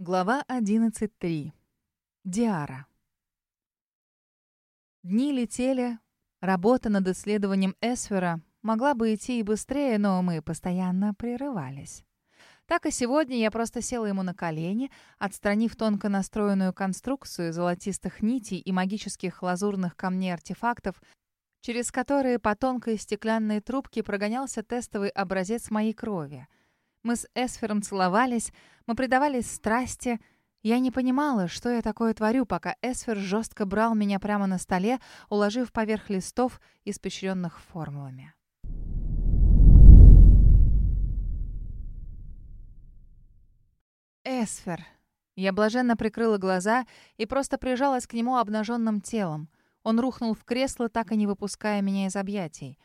Глава 11.3. Диара. Дни летели. Работа над исследованием Эсфера могла бы идти и быстрее, но мы постоянно прерывались. Так и сегодня я просто села ему на колени, отстранив тонко настроенную конструкцию золотистых нитей и магических лазурных камней артефактов, через которые по тонкой стеклянной трубке прогонялся тестовый образец моей крови — мы с Эсфером целовались, мы предавались страсти. Я не понимала, что я такое творю, пока Эсфер жестко брал меня прямо на столе, уложив поверх листов, испещренных формулами. Эсфер. Я блаженно прикрыла глаза и просто прижалась к нему обнаженным телом. Он рухнул в кресло, так и не выпуская меня из объятий.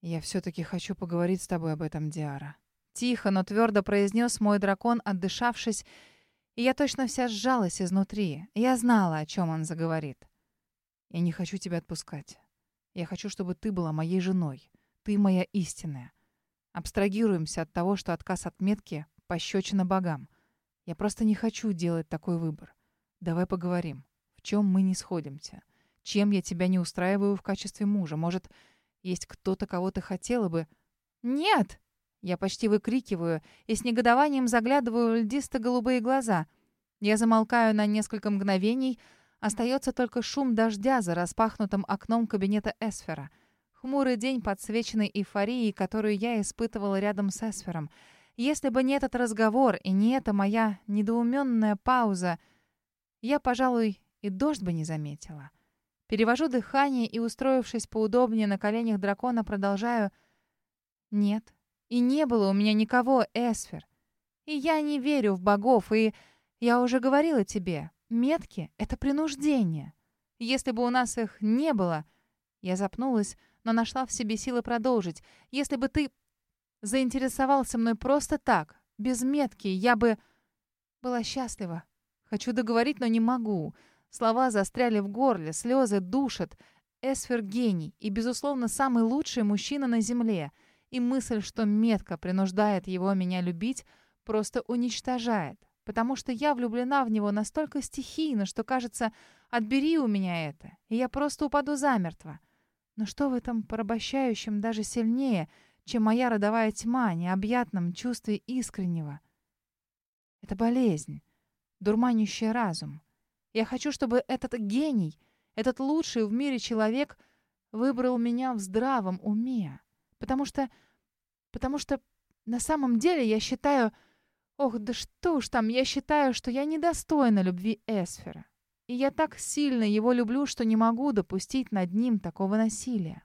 «Я все-таки хочу поговорить с тобой об этом, Диара», Тихо, но твердо произнес мой дракон, отдышавшись, и я точно вся сжалась изнутри. Я знала, о чем он заговорит. «Я не хочу тебя отпускать. Я хочу, чтобы ты была моей женой. Ты моя истинная. Абстрагируемся от того, что отказ от метки — пощечина богам. Я просто не хочу делать такой выбор. Давай поговорим. В чем мы не сходимся? Чем я тебя не устраиваю в качестве мужа? Может, есть кто-то, кого ты хотела бы...» «Нет!» Я почти выкрикиваю и с негодованием заглядываю в льдисто-голубые глаза. Я замолкаю на несколько мгновений. Остается только шум дождя за распахнутым окном кабинета Эсфера. Хмурый день, подсвеченный эйфорией, которую я испытывала рядом с Эсфером. Если бы не этот разговор и не эта моя недоуменная пауза, я, пожалуй, и дождь бы не заметила. Перевожу дыхание и, устроившись поудобнее на коленях дракона, продолжаю «Нет, и не было у меня никого, Эсфер. И я не верю в богов, и я уже говорила тебе, метки — это принуждение. Если бы у нас их не было... Я запнулась, но нашла в себе силы продолжить. Если бы ты заинтересовался мной просто так, без метки, я бы... Была счастлива. Хочу договорить, но не могу. Слова застряли в горле, слезы душат. Эсфер — гений и, безусловно, самый лучший мужчина на земле — и мысль, что метка принуждает его меня любить, просто уничтожает. Потому что я влюблена в него настолько стихийно, что, кажется, отбери у меня это, и я просто упаду замертво. Но что в этом порабощающем даже сильнее, чем моя родовая тьма, необъятном чувстве искреннего? Это болезнь, дурманящий разум. Я хочу, чтобы этот гений, этот лучший в мире человек выбрал меня в здравом уме. Потому что... Потому что на самом деле я считаю... Ох, да что уж там, я считаю, что я недостойна любви Эсфера. И я так сильно его люблю, что не могу допустить над ним такого насилия.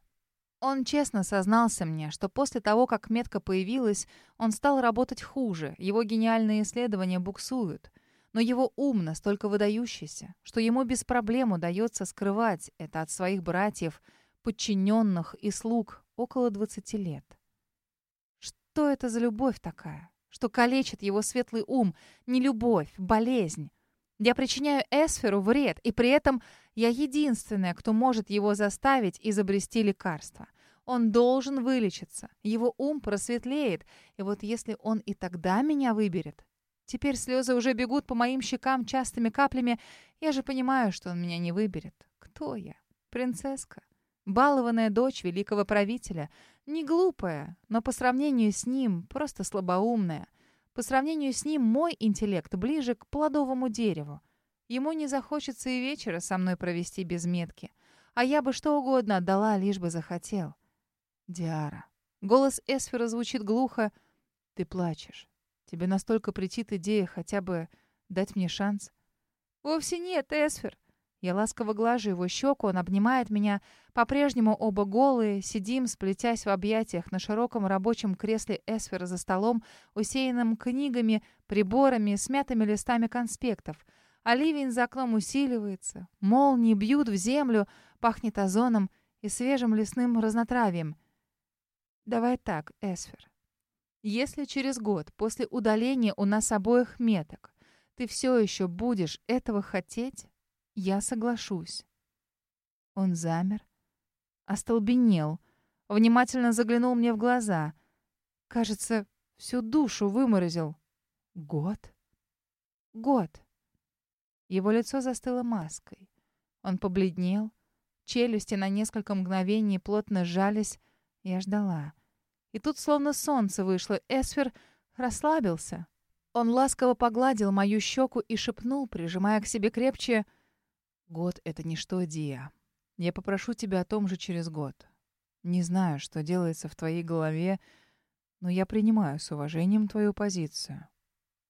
Он честно сознался мне, что после того, как метка появилась, он стал работать хуже, его гениальные исследования буксуют. Но его ум настолько выдающийся, что ему без проблем удается скрывать это от своих братьев, подчиненных и слуг около 20 лет. Что это за любовь такая, что калечит его светлый ум? Не любовь, болезнь. Я причиняю Эсферу вред, и при этом я единственная, кто может его заставить изобрести лекарство. Он должен вылечиться, его ум просветлеет, и вот если он и тогда меня выберет... Теперь слезы уже бегут по моим щекам частыми каплями. Я же понимаю, что он меня не выберет. Кто я? Принцесска? Балованная дочь великого правителя. Не глупая, но по сравнению с ним просто слабоумная. По сравнению с ним мой интеллект ближе к плодовому дереву. Ему не захочется и вечера со мной провести без метки. А я бы что угодно отдала, лишь бы захотел. Диара. Голос Эсфера звучит глухо. Ты плачешь. Тебе настолько претит идея хотя бы дать мне шанс? Вовсе нет, Эсфер. Я ласково глажу его щеку, он обнимает меня. По-прежнему оба голые, сидим, сплетясь в объятиях на широком рабочем кресле Эсфера за столом, усеянным книгами, приборами, смятыми листами конспектов. А за окном усиливается, молнии бьют в землю, пахнет озоном и свежим лесным разнотравием. Давай так, Эсфер. Если через год после удаления у нас обоих меток ты все еще будешь этого хотеть, я соглашусь. Он замер, остолбенел, внимательно заглянул мне в глаза. Кажется, всю душу выморозил. Год? Год. Его лицо застыло маской. Он побледнел. Челюсти на несколько мгновений плотно сжались. Я ждала. И тут словно солнце вышло. Эсфер расслабился. Он ласково погладил мою щеку и шепнул, прижимая к себе крепче. «Год — это ничто, Дия. Я попрошу тебя о том же через год. Не знаю, что делается в твоей голове, но я принимаю с уважением твою позицию.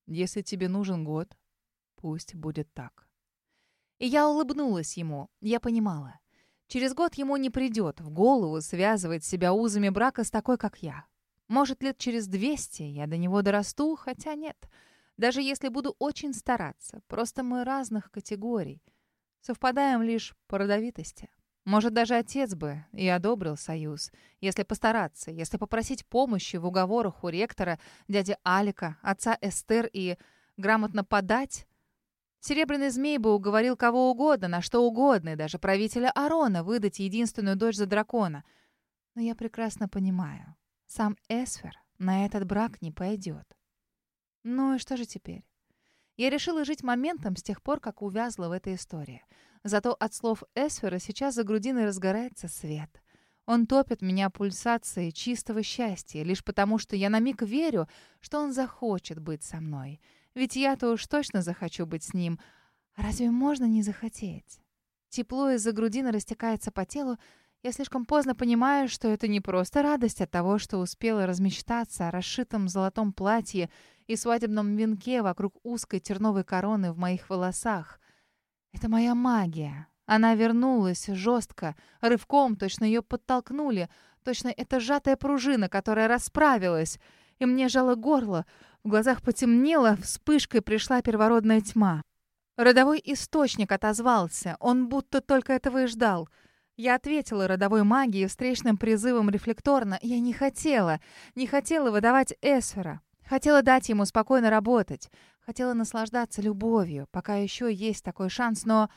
Если тебе нужен год, пусть будет так». И я улыбнулась ему. Я понимала. Через год ему не придет в голову связывать себя узами брака с такой, как я. Может, лет через двести я до него дорасту, хотя нет. Даже если буду очень стараться. Просто мы разных категорий. Совпадаем лишь по родовитости. Может, даже отец бы и одобрил союз, если постараться, если попросить помощи в уговорах у ректора, дяди Алика, отца Эстер и грамотно подать. Серебряный змей бы уговорил кого угодно, на что угодно, и даже правителя Арона выдать единственную дочь за дракона. Но я прекрасно понимаю, сам Эсфер на этот брак не пойдет. Ну и что же теперь? Я решила жить моментом с тех пор, как увязла в этой истории. Зато от слов Эсфера сейчас за грудиной разгорается свет. Он топит меня пульсацией чистого счастья, лишь потому, что я на миг верю, что он захочет быть со мной. Ведь я-то уж точно захочу быть с ним. Разве можно не захотеть? Тепло из-за грудины растекается по телу, я слишком поздно понимаю, что это не просто радость от того, что успела размечтаться о расшитом золотом платье и свадебном венке вокруг узкой терновой короны в моих волосах. Это моя магия. Она вернулась жестко, рывком, точно ее подтолкнули. Точно это сжатая пружина, которая расправилась. И мне жало горло, в глазах потемнело, вспышкой пришла первородная тьма. Родовой источник отозвался, он будто только этого и ждал — я ответила родовой магией встречным призывом рефлекторно. Я не хотела, не хотела выдавать Эсфера. Хотела дать ему спокойно работать. Хотела наслаждаться любовью, пока еще есть такой шанс, но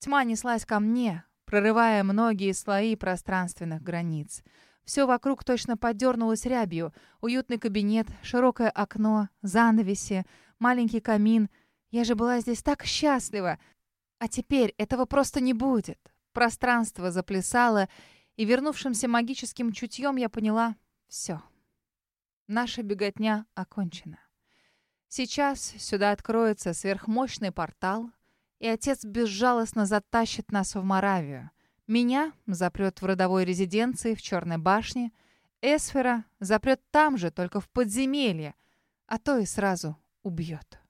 тьма неслась ко мне, прорывая многие слои пространственных границ. Все вокруг точно подернулось рябью. Уютный кабинет, широкое окно, занавеси, маленький камин. Я же была здесь так счастлива. А теперь этого просто не будет. Пространство заплясало, и вернувшимся магическим чутьем я поняла — все. Наша беготня окончена. Сейчас сюда откроется сверхмощный портал, и отец безжалостно затащит нас в Моравию. Меня запрет в родовой резиденции в Черной башне, Эсфера запрет там же, только в подземелье, а то и сразу убьет.